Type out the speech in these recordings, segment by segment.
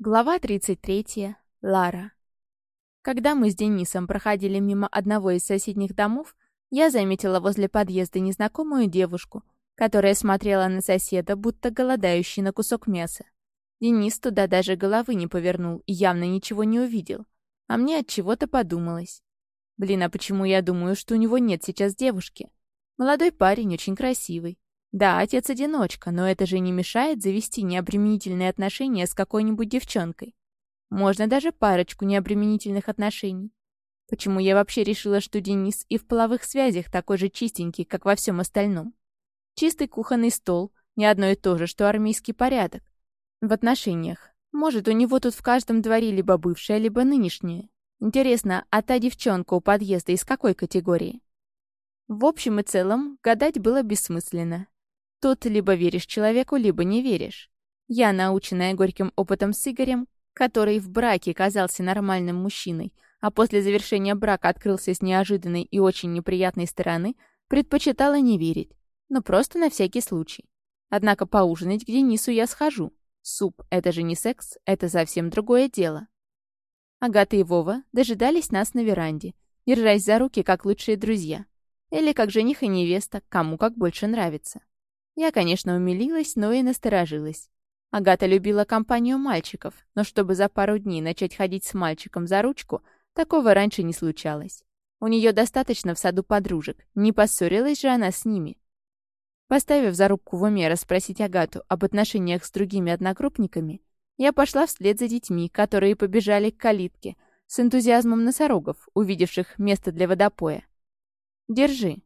Глава 33. Лара. Когда мы с Денисом проходили мимо одного из соседних домов, я заметила возле подъезда незнакомую девушку, которая смотрела на соседа, будто голодающий на кусок мяса. Денис туда даже головы не повернул и явно ничего не увидел. А мне от чего-то подумалось. Блин, а почему я думаю, что у него нет сейчас девушки? Молодой парень, очень красивый. Да, отец-одиночка, но это же не мешает завести необременительные отношения с какой-нибудь девчонкой. Можно даже парочку необременительных отношений. Почему я вообще решила, что Денис и в половых связях такой же чистенький, как во всем остальном? Чистый кухонный стол — не одно и то же, что армейский порядок. В отношениях. Может, у него тут в каждом дворе либо бывшая, либо нынешняя. Интересно, а та девчонка у подъезда из какой категории? В общем и целом, гадать было бессмысленно. Тут либо веришь человеку, либо не веришь. Я, наученная горьким опытом с Игорем, который в браке казался нормальным мужчиной, а после завершения брака открылся с неожиданной и очень неприятной стороны, предпочитала не верить. Но просто на всякий случай. Однако поужинать к Денису я схожу. Суп — это же не секс, это совсем другое дело. Агата и Вова дожидались нас на веранде, держась за руки, как лучшие друзья. Или как жених и невеста, кому как больше нравится. Я, конечно, умилилась, но и насторожилась. Агата любила компанию мальчиков, но чтобы за пару дней начать ходить с мальчиком за ручку, такого раньше не случалось. У нее достаточно в саду подружек, не поссорилась же она с ними. Поставив зарубку в уме расспросить Агату об отношениях с другими одногруппниками, я пошла вслед за детьми, которые побежали к калитке, с энтузиазмом носорогов, увидевших место для водопоя. «Держи»,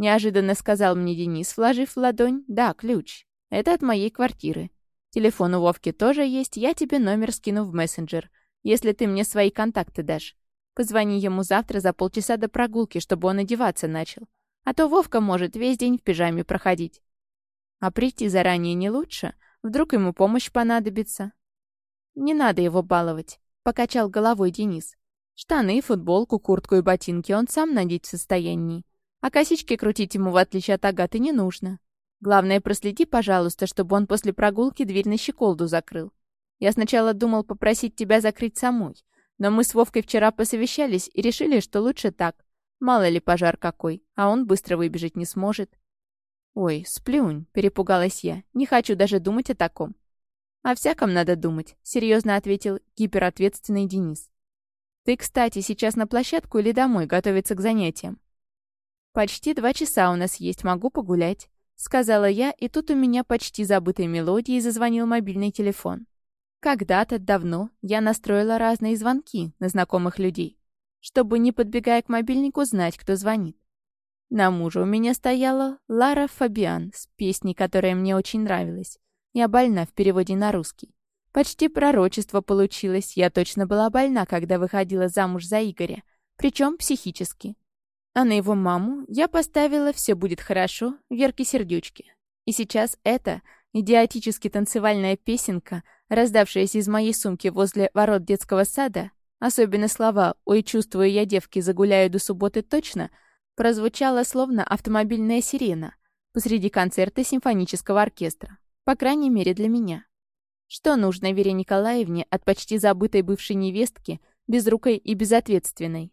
Неожиданно сказал мне Денис, вложив в ладонь «Да, ключ. Это от моей квартиры. Телефон у Вовки тоже есть, я тебе номер скину в мессенджер, если ты мне свои контакты дашь. Позвони ему завтра за полчаса до прогулки, чтобы он одеваться начал. А то Вовка может весь день в пижаме проходить. А прийти заранее не лучше? Вдруг ему помощь понадобится? Не надо его баловать, покачал головой Денис. Штаны, футболку, куртку и ботинки он сам надеть в состоянии. А косички крутить ему, в отличие от Агаты, не нужно. Главное, проследи, пожалуйста, чтобы он после прогулки дверь на щеколду закрыл. Я сначала думал попросить тебя закрыть самой, но мы с Вовкой вчера посовещались и решили, что лучше так. Мало ли пожар какой, а он быстро выбежать не сможет. «Ой, сплюнь», — перепугалась я. «Не хочу даже думать о таком». «О всяком надо думать», — серьезно ответил гиперответственный Денис. «Ты, кстати, сейчас на площадку или домой готовиться к занятиям?» «Почти два часа у нас есть, могу погулять», — сказала я, и тут у меня почти забытой мелодией зазвонил мобильный телефон. Когда-то давно я настроила разные звонки на знакомых людей, чтобы, не подбегая к мобильнику, знать, кто звонит. На мужа у меня стояла Лара Фабиан с песней, которая мне очень нравилась. Я больна в переводе на русский. Почти пророчество получилось, я точно была больна, когда выходила замуж за Игоря, причем психически. А на его маму я поставила «Все будет хорошо» Верки Сердючки. И сейчас эта идиотически танцевальная песенка, раздавшаяся из моей сумки возле ворот детского сада, особенно слова «Ой, чувствую я, девки, загуляю до субботы точно», прозвучала словно автомобильная сирена посреди концерта симфонического оркестра. По крайней мере, для меня. Что нужно Вере Николаевне от почти забытой бывшей невестки, безрукой и безответственной?